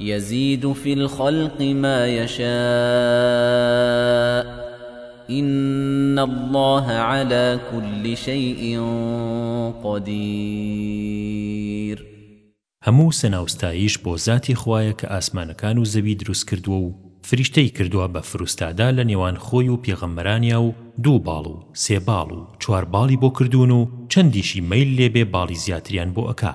یەزیدو فی الخەلق ما یەشاء ان اللە علی کل شیء قدیر. هەموو سەناو ستایش بۆ زاتی خوایە کە ئاسمانەکان و زەوی دروست کردووە و فریشتەی کردوە بە فروستادا لە نێوان خۆی و پێغەمبەرانیا و دوو باڵ و سێ باڵ و چوار باڵی بۆ کردوون و چەندیشی مەیل لێبێ باڵی زیاتریان بۆ ئەکا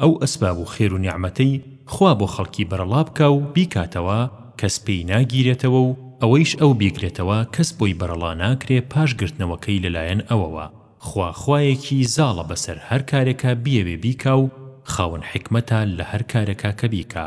ئەو ئەسباب و خێر و نیعمەتەی خوا بۆ خەڵکی بەرەڵا بکا و بیکاتەوە کەس پێی ناگیرێتەوە و ئەوەیش ئەو بیگرێتەوە کەس بۆی بەرەڵا ناکرێ پاش گرتنەوەکەی لەلایەن ئەوەوە خوا خوایەکی زاڵە بەسەر هەر کارێکا بیەوێ بیکا و خاوەن حیکمەتە لە هەر کارێکا کە بیکا.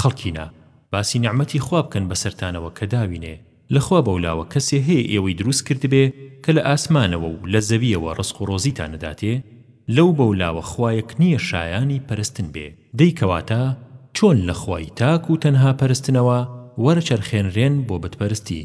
خەڵکینە باسی نیعمەتی خوا بکەن بەسەرتانەوە کە داوینێ لە خوا بەولاوە کەسێ هەیە ئێوەی دروست کردبێ کە لە ئاسمانەوە و لە زەویەوە ڕزق و ڕۆزیتان نداتێ لەو بەولاوە خوایەک نیە شایانی پەرستن بێ. دەی کەواتە چۆن لە خوای تاک و تەنها پەرستنەوە وەرەچەرخێنرێن بۆ بت پەرستی؟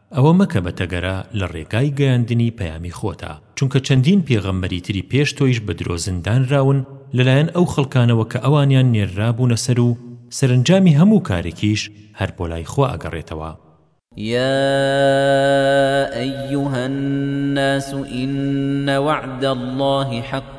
ئەوە مەکە بە تەگەرە لە ڕێگای گەیاندنی پەیامی خۆتا چونکە چەندین پێغەمبەری تری پێش تۆیش بە درۆ زیندانراون لەلایەن ئەو خەڵکانەوە کە ئەوانیان نێررابوونە سەر و سەرنجامی هەموو کارێکیش هەر بۆ لای خوا ئەگەڕێتەوە. يا أيها الناس إن وعد الله حق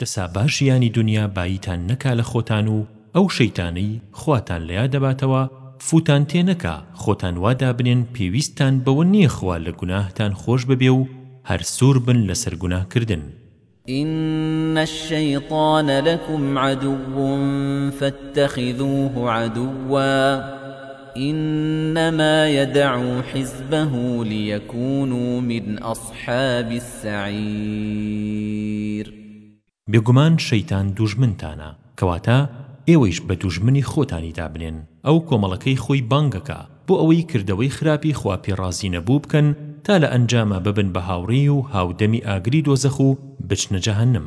دەسا با ژیانی دونیا باییتان نەکا لە خۆتان و ئەو شەیتانەی خواتان لیا دەباتەوە فوتان تێ نەکا خۆتان وا دابنێن پێویستتان بەوە نیە خوا لە گوناهتان خۆش ببێ و هەر سور بن لەسەر گوناه کردن. ان الشیطان لکم عدو فاتخذوه عدوا. إنما يدعو حزبه ليكونوا من أصحاب السعير بێگومان شەیتان دوژمنتانە، کەواتە ئێوەیش بە دوژمنی خۆتانی دابنێن، ئەو کۆمەڵەکەی خۆی بانگەکا، بۆ ئەوەی کردەوەی خراپی خوا پێ ڕازی نەبوو بکەن، تا لە ئەنجاما ببن بە هاوڕێی و هاودەمی ئاگری دۆزەخ و بچنە جەهەنم.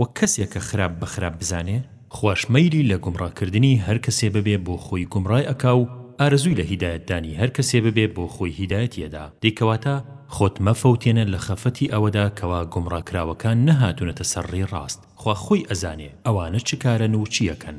وەک کەسێک کە خراپ بە خراپ بزانێ؟ خواش مەیلی لە گومڕا کردنی هەر کەسێ ببێ بۆ خۆی گومڕای ئەکا و ئارەزووی لە هیدایەت دانی هەر کەسێ ببێ بۆ خۆی هیدایەتی ئەدا دەی کەواتە خۆت مەفەوتێنە لە خەفەتی ئەوەدا کەوا گومڕا کراوەکان نەهاتونەتە سەر ڕێ ڕاست خوا خۆی ئەزانێ ئەوانە چ کارەن و چی ئەکەن.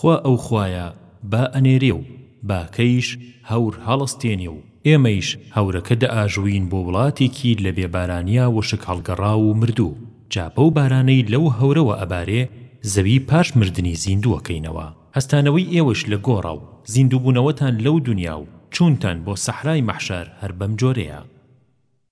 خوا ئەو خوایە با ئەنێرێ و باکەیش هەور هەڵەستێنێ و ئێمەیش هەورەکە دەئاژووین بۆ وڵاتێکی لە بێ بارانیا وشک هەڵگەڕاو و مردوو جا بەو بارانەی لەو هەورەوە ئەبارێ زەوی پاش مردنی زیندوو ئەکەینەوە هەستانەوەی ئێوەش لە گۆڕە و زیندووبوونەوەتان لەو دونیا و چوونتان بۆ سەحرای مەحشەر هەر بەم جۆرەیە.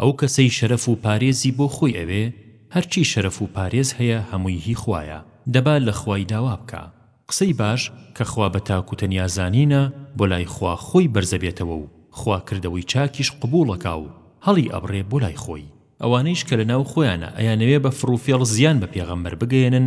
ئەو کەسەی شەرەف و پارێزی بۆ خۆی ئەوێ، هەرچی شەرەف و پارێز هەیە هەمووی هی خوایە، دەبا لە خوای داوا بکا. قسەی باش کە خوا بە تاک و تەنیا زانینە بۆ لای خوا خۆی بەرزەبێتەوە و خوا کردەوەی چاکیش قبوڵەکا و هەڵی ئەبڕێ بۆ لای خۆی. ئەوانەیش کە لەناو خۆیانا ئەیانەوێ بە فڕوفێڵ زیان بە پێغەمبەر بگەیەنن،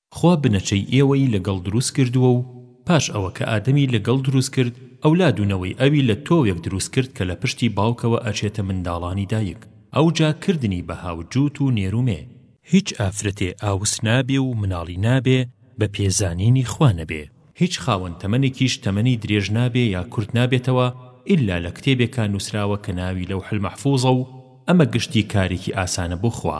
خوا بنەچەی ئێوەی لە گڵ دروست کردووە و پاش ئەوە کە ئادەمی لە گڵ دروست کرد ئەولاد و نەوەی ئەوی لە تۆوێک دروست کرد کە لە پشتی باوکەوە ئەچێتە منداڵانی دایک ئەوجا کردنی بە هاوجووت و نێر و مێ. هیچ ئافرەتێ ئاوس نابێ و مناڵی نابێ بە پێ زانینی خوا نەبێ. هیچ خاوەن تەمەنێکیش تەمەنی درێژ نابێ یا کورت نابێتەوە ئیلا لە کتێبێکا نووسراوە کە ناوی لەوح المحفوظە و ئەمە گشتی کارێکی ئاسانە بۆ خوا.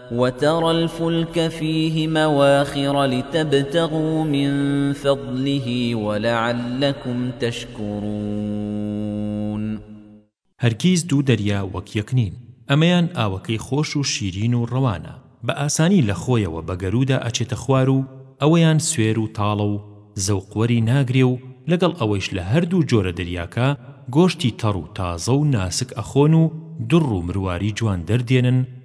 وترى الفلک فیه مواخر لتبتغوا من فضله ولعلکم تشکرون هەرگیز دوو دەریا وەک یەک نین، ئەمەیان ئاوەکەی خۆش و شیرین و ڕەوانە، بە ئاسانی لە خۆیەوە بە گەروودا ئەچێتە خوار و ئەویان سوێر و تاڵە و زەوق وەری ناگرێ و لەگەڵ ئەوەیش لە هەردوو جۆرە دەریاکە گۆشتی تەڕ و تازە و ناسک ئەخۆن و دڕ و مرواری جوان دەردێنن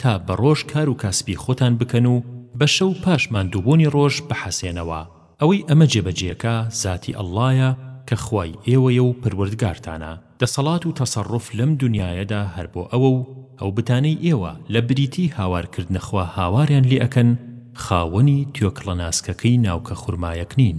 تا بە ڕۆژ کار و کاسبی خۆتان بکەن و بە شەو پاش ماندووبوونی ڕۆژ بحەسێنەوە، ئەوەی ئەمە جێبەجێکا زاتی اللەیە کە خوای ئێوەیە و پەروەردگارتانە، دەسەڵات و تەسەڕوف لەم دونیایەدا هەر بۆ ئەوە و ئەو بتانەی ئێوە لە بریتی هاوار کردنە خوا هاواریان لێ ئەکەن خاوەنی توێکڵە ناسکەکەی ناوکە خورمایەک نین.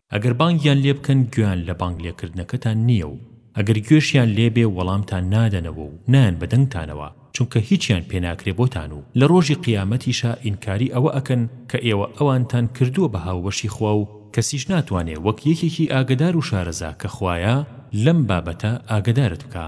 ئەگەر بانگیان لێ بکەن گوێیان لە بانگ لێ کردنەکەتان نییە و ئەگەر گوێشیان لێ بێ وەڵامتان نادەنەوە و نایەن بە دەنگتانەوە چونکە هیچیان پێ ناکرێ بۆتان و لە ڕۆژی قیامەتیشا ئینکاری ئەوە ئەکەن کە ئێوە ئەوانتان کردووە بە هاوبەشی خوا و کەسیش ناتوانێ وەک یەکێکی ئاگەدار و شارەزا کە خوایە لەم بابەتە ئاگەدارت بکا.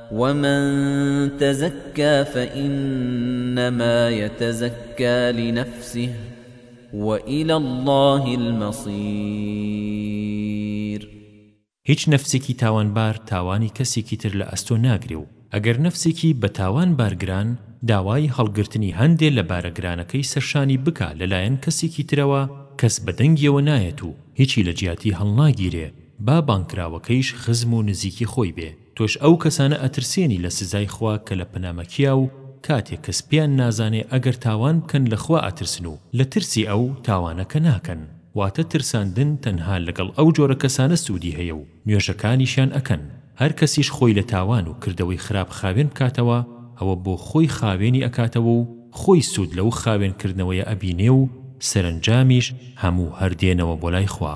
ومن تزکی فانما یتزکی لنفسه والی اللە المصیر هیچ نەفسێکی تاوانبار تاوانی کەسێکی تر لە ئەستۆ ناگرێ و ئەگەر نەفسێکی بە تاوان بارگران داوای هەڵگرتنی هەندێ لە بارە گرانەکەی سەرشانی بکا لەلایەن کەسێکی ترەوە کەس بە دەنگیەوە نایەت و هیچی لە جیاتی هەڵناگیرێ با بانگکراوەکەیش خزم و نزیکی خۆی بێ تۆش ئەو کەسانە ئەترسێنی لە سزای خوا کە لە پنەمەکیە و کاتێ کەس پێیان نازانێ ئەگەر تاوان بکەن لە خوا ئەترسن و لە ترسی ئەو تاوانەکە ناکەن واتە ترساندن تەنها لەگەڵ ئەو جۆرە کەسانە سودی هەیە و نوێژەکانیشیان ئەکەن هەر کەسیش خۆی لە تاوان و کردەوەی خراپ خاوێن بکاتەوە ئەوە بۆ خۆی خاوێنی ئەکاتەوە و خۆی سود لەو خاوێن کردنەوەیە ئەبینێ و سەرەنجامیش هەموو هەر دێنەوە بۆ لای خوا.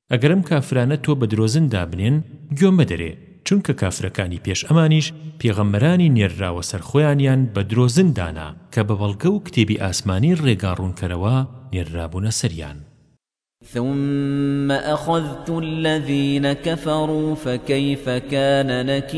ئەگەر ئەم کافرانە تۆ بە درۆزن دابنێن گوێ مەدەرێ چونکە کافرەکانی پێش ئەمانیش پێغەمبەرانی نێرراوە سەر خۆیانیان بە درۆزن دانا کە بە بەڵگە و کتێبی ئاسمانی ڕێگا ڕوونکەرەوە نێررابوونە سەریان. ثم أخذت الذين كفروا فكيف كان نكير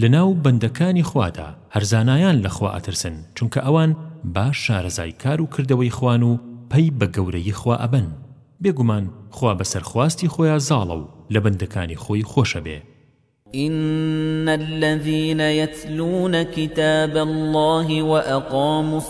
لەناو بەندەکانی خوادا هەرزانایان لە خوا ئەترسن چونکە ئەوان باش شارەزای کار و کردەوەی خوان و پەی بە گەورەیی خوا ئەبەن بێگومان خوا بەسەر خواستی خۆیا زاڵە و لە بەندەکانی خۆی خۆشە بێ إن الذين يتلون كتاب الله وأقاموا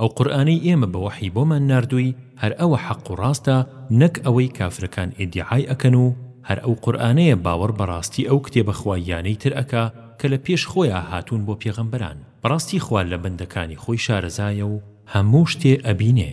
ئەو قورئانەی ئێمە بە وەحی بۆمان ناردووی هەر ئەوە حەق و ڕاستە نەک ئەوەی کافرەکان ئیدیعای ئەکەن و هەر ئەو قورئانەیە باوەڕ بە ڕاستی ئەو کتێبە خواییانەی تر ئەکا کە لە پێش خۆیا هاتوون بۆ پێغەمبەران بەڕاستی خوا لە بەندەکانی خۆی شارەزایە و هەموو شتێ ئەبینێ.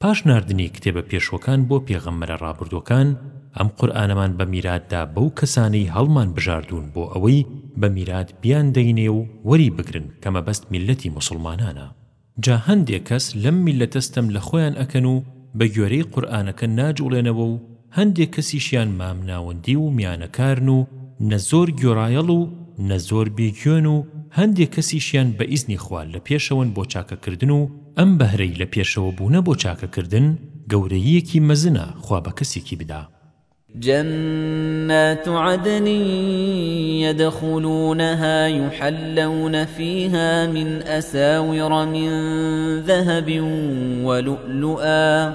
پاش ناردنی کتێبە پێشوەکان بۆ پێغەمبەرە ڕابردوەکان ئەم قورئانەمان بە میرات دا بەو کەسانەی هەڵمان بژاردوون بۆ ئەوەی بە میرات بیان دەینێ و وەری بگرن کە مەبەست میللەتی موسڵمانانە جا هەندێ کەس لەم میللەتە ستەم لە خۆیان ئەکەن و بە گۆێرەی قورئانەکە ناجوڵێنەوە و هەندێک کەسیشیان مامناوەندی و میانەکارن و نە زۆر گوێڕایەڵ و نە زۆر بێ گوێن و هەندێک کەسیشیان بە ئیزنی خوا لە پێشەوەن بۆ چاکەکردن و ئەم بەهرەی لە پێشەوەبوونە بۆ چاکەکردن گەورەییەکی مەزنە خوا بە کەسێکی بدا. جنات عدن يدخلونها يحلون فيها من أساور من ذهب ولؤلؤا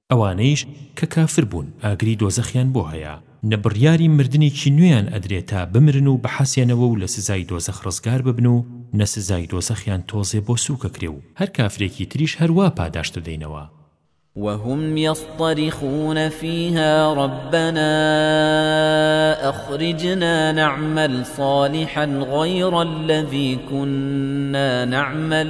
ئەوانەیش کە کافر بوون ئاگری دۆزەخیان بۆ هەیە، نە بڕیاری مردنێکی نوێیان ئەدرێ تا بمرن و بحەسێنەوە و لە سزای دۆزەخ ڕزگار ببن و نە سزای دۆزەخیان تۆزێ بۆ سووک ئەکرێ و هەر کافرێکی تریش هەر وا پاداشت ئەدەینەوە. وهم یصطرخون فیها ربنا اخرجنا نعمل صالحا غیر الذی کنا نعمل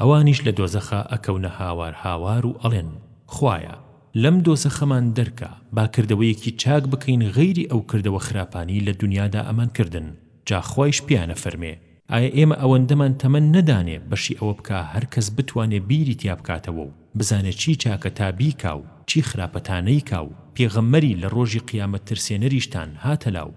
ئەوانیش لە دۆزەخا ئەکەونە هاوار هاوار و ئەڵێن، خوایە لەم دۆزەخەمان دەرکە، با کردەوەیەکی چاک بکەین غەیری ئەو کردەوە خراپانەی لە دونیادا ئەمان کردن، جا خوایش پێیان ئەفەرموێ، ئایا ئێمە ئەوەندەمان تەمەن نەدانێ بەشی ئەوە بکا هەر کەس بتوانێ بیری تیا بکاتەوە و بزانێ چی چاکە تا بیکا و چی خراپە تا نەیکا و پێغەمبەری لە ڕۆژی قیامەت ترسێنەریشتان هاتەلا و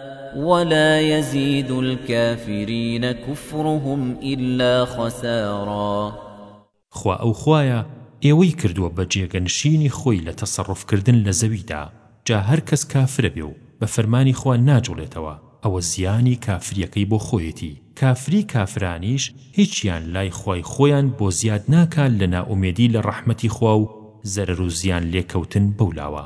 ولا يزيد الكافرين كفرهم إلا خسارا خوا ئەو خوایە ئێوەی کردووە بە جێگەنشینی خۆی لە تەسەڕوف کردن لە زەویدا جا هەر کەس کافرە بێ و بە فەرمانی خوا ناجوڵێتەوە ئەوە زیانی کافریەکەی بۆ خۆیەتی کافری کافرانیش هیچیان لای خوای خۆیان بۆ زیاد ناکا لە نائومێدی لە ڕەحمەتی خوا و زەرەر و زیان لێکەوتن بەولاوە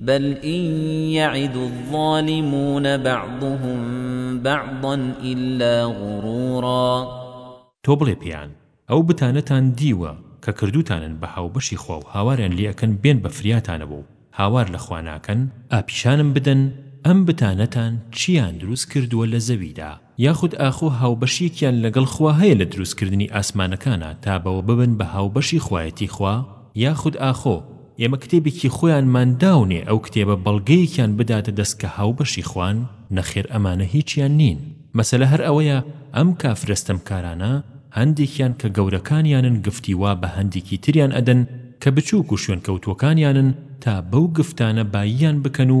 بل ان یعد الظالمون بعضهم بعضا الا غرورا تۆ بڵێ پێیان، ئەو بتانەتان دیوە کە کردووتانن بە هاوبەشی خوا و هاواریان لێ ئەکەن بێن بە فریاتانەوە و هاوار لە خوا ناکەن؟ ئا پیشانم بدەن ئەم بتانەتان چییان دروست کردووە لە زەویدا؟ یاخود ئاخۆ هاوبەشیەکیان لەگەڵ خوا هەیە لە دروستکردنی ئاسمانەکانا تا بەوە ببن بە هاوبەشی خوایەتی خوا؟ یاخود ئاخۆ ئێمە کتێبێکی خۆیانمان داونێ ئەو کتێبە بەڵگەیەکیان بداتە دەست کە هاوبەشی خوان؟ نەخێر ئەمانە هیچیان نین مەسەلە هەر ئەوەیە ئەم کافرە ستەمکارانە هەندێکیان کە گەورەکانیانن گفتی وا بە هەندێکی تریان ئەدەن کە بچوک و شوێنکەوتوەکانیانن تا بەو گفتانە باییان بکەن و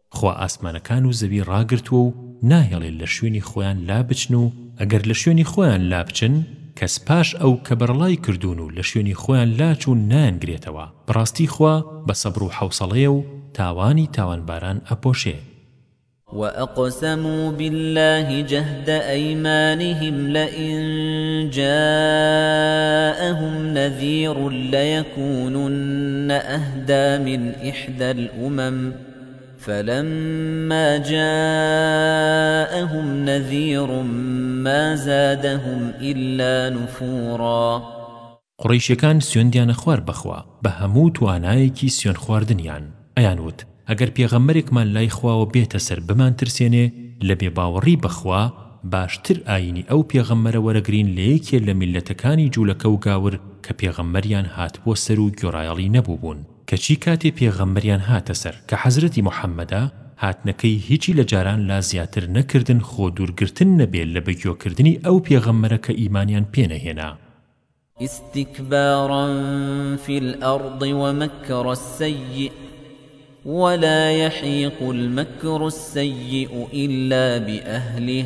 خوا ئاسمانەکان و زەوی ڕاگرتووە و ناهێڵێ لە شوێنی خۆیان لا بچن و ئەگەر لە شوێنی خۆیان لا بچن کەس پاش ئەو کە بەرەڵای کردوون و لە شوێنی خۆیان لا چوون نایانگرێتەوە بەڕاستی خوا بە سەبر و حەوسەڵەیە و تاوانی تاوانباران ئەپۆشێ. وأقسموا بالله جهد أيمانهم لئن جاءهم نذير ليكونن أهدى من إحدى الأمم فلما جاءهم نذير ما زادهم إلا نفورا قوڕەیشەکان سوێندیانە خوار بەخوا بە هەموو توانایەکی سوێن خواردنیان ئەیان وت ئەگەر پێغەمبەرێکمان لای خواوە بێتە سەر بمان ترسێنێ لە بێ باوەڕی بەخوا باشتر ئاینی ئەو پێغەمبەرە وەرەگرین لە یەکێ لە میللەتەکانی جولەکە و گاور کە پێغەمبەریان هاتبوە سەر و گوێڕایەڵی نەبوبون کەچی کاتێ پێغەمبەریان هاتە سەر کە حەزرەتی محمدە، هاتنەکەی هیچی لە جاران لا زیاتر نەکردن خۆ دوور گرتن نەبێ لە بەگوێ کردنی ئەو پێغەمبەرە کە ئیمانیان پێ نەهێنا. استکبارا فی الارض و مکر السیء ولا یحیق المکر السیء الا بأهله.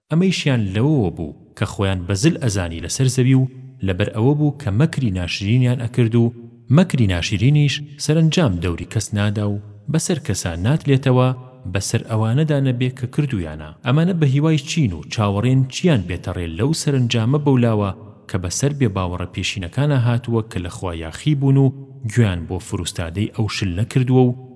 ئەمەیشیان لەوەوە بوو کە خۆیان بە زل ئەزانی لەسەر زەوی و لەبەر ئەوە بوو کە مەکری ناشرینیان ئەکرد و مەکری ناشرینیش سەرەنجام دەوری کەس نادا و بەسەر کەسا ناتلێتەوە بەسەر ئەوانەدا نەبێ کە کردویانە ئەمانە بە هیوای چین و چاوەڕێن چیان بێتە ڕێ لەو سەرەنجامە بەولاوە کە بەسەر بێ باوەڕە پێشینەکانا هاتووە کە لە خوا یاخی بوون و گوێیان بۆ فروستادەی ئەو شل نەکردووە و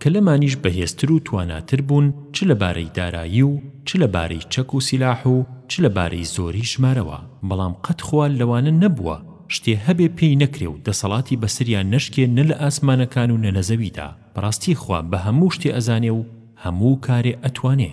کە لەمانیش بەهێزتر و تواناتر بوون چ لە بارەی دارایی و چ لە بارەی چەک و سیلاح و چ لە بارەی زۆری ژمارەوە، بەڵام قەت خوا لەوانە نەبووە شتێ هەبێ پێی نەکرێ و دەسەڵاتی بەسەریان نەشکێ نە لە ئاسمانەکان و نە لە زەویدا، بەڕاستی خوا بە هەموو شتێ ئەزانێ و هەموو کارێ ئەتوانێ.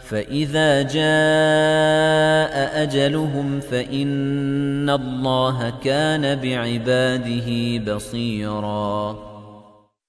فَإِذَا جَاءَ أَجَلُهُمْ فَإِنَّ اللَّهَ کَانَ بِعِبَادِهِ بَصِیرًا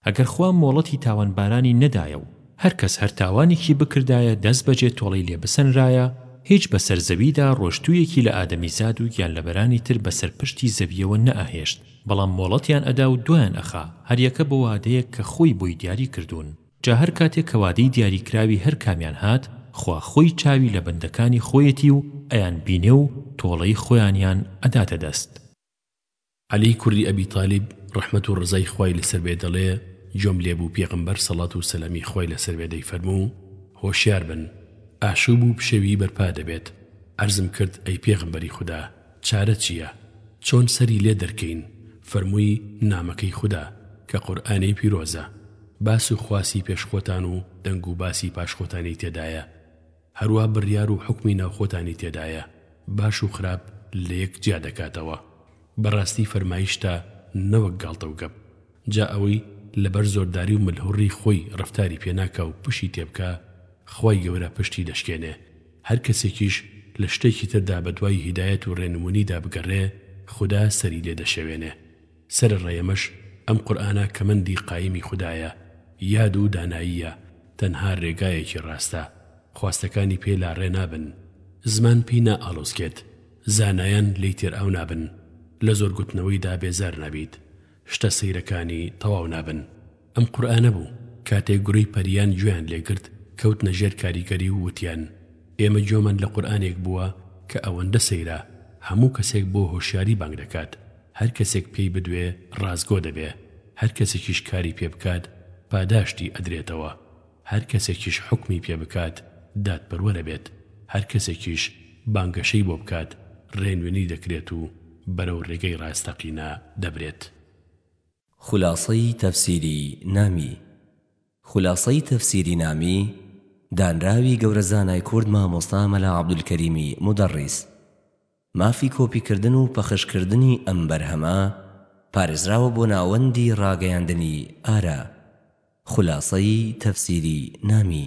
ئەگەر خوا مۆڵەتی تاوانبارانی نەدایە و هەر کەس هەر تاوانێکی بکردایە دەست بەجێ تۆڵەی لێ بسەنرایە، هیچ بەسەر زەویدا ڕۆشتوویەکی لە ئادەمیزاد و گیانلەبەرانی تر بەسەر پشتی زەوییەوە نەئەهێشت، بەڵام مۆڵەتیان ئەدا و دوایان ئەخا، هەریەکە بۆ وادەیەک کە خۆی بۆی دیاری کردوون. جا هەر کاتێ کە وادەی دیاری کراوی هەر کامیان هات خوا خۆی چاوی لە بەندەکانی خۆیەتی و ئەیان بینێ و تۆڵەی خۆیانیان ئەداتە دەست. عەلی کوڕی ئەبی تالیب ڕەحمەت و ڕەزای خوای لەسەر بێ دەڵێ، گوێم لێ بوو پێغەمبەر سەڵات و سەلامی خوای لەسەر بێ دەیفەرموو، هۆشیار بن، ئاشوب و پشێویی بەرپا دەبێت، عەرزم کرد، ئەی پێغەمبەری خودا، چارە چیە؟ چۆن سەری لێ دەرکەین؟ فەرمووی، نامەکەی خودا، کە قورئانی پیرۆزە، باس و خواسی پێش خۆتان و دەنگ و باسی پاش خۆتانی تێدایە، هەروا بڕیار و حوکمی ناو خۆتانی تێدایە، باش و خراپ لە یەک جیا دەکاتەوە. بەڕاستی فەرمایشتە نەوەک گاڵتە و گەپ. جا ئەوەی لەبەر زۆرداری و ملهوڕی خۆی ڕەفتاری پێ ناکا و پشتی تێبکا، خوای گەورە پشتی دەشکێنێ. هەر کەسێکیش لە شتێکی تردا بە دوای هیدایەت و ڕێنمونیدا بگەڕێ خودا سەری لێ دەشێوێنێ سەر ڕێ ئەمەش ئەم قورئانە کەمەندی قایمی خودایە یاد و داناییە تەنها ڕێگایەکی ڕاستە خواستەکانی پێ لا ڕێ نابن زمان پێی نا ئاڵۆزکێت زانایان لێی تێر ئاو نابن لە زۆر گوتنەوەیدا بێزار نابیت شتە سەیرەکانی تەواو نابن ئەم قورئانە بوو کاتێک گروی پەریان گوێیان لێگرت کەوتنە ژێر کاریگەری و وتیان ئێمە گوێمان لە قورئانێک بووە کە ئەوەندە سەیرە هەموو کەسێک بۆ هۆشیاری بانگ دەکات هەر کەسێک پێی بدوێ ڕاستگۆ دەبێ هەر کەسێکیش کاری پێ بکات پاداشتی ئەدرێتەوە هەر کەسێکیش حوکمی پێ بکات دادپەروەر ئەبێت هەر کەسێکیش بانگەشەی بۆ بکات ڕێنوێنی دەکرێت و بەرەو ڕێگەی ڕاستەقینە دەبرێت. خولاسەی تەفسیری نامی خولاسەی تەفسیری نامی دانراوی گەورە زانای کورد مامۆستا مەلا عەبدولکەریمی مودەڕیس. مافی کۆپی کردن و پەخش کردنی ئەم بەرهەمە پارێزراوە بۆ ناوەندی ڕاگەیاندنی ئارا. خولاسەی تەفسیری نامی.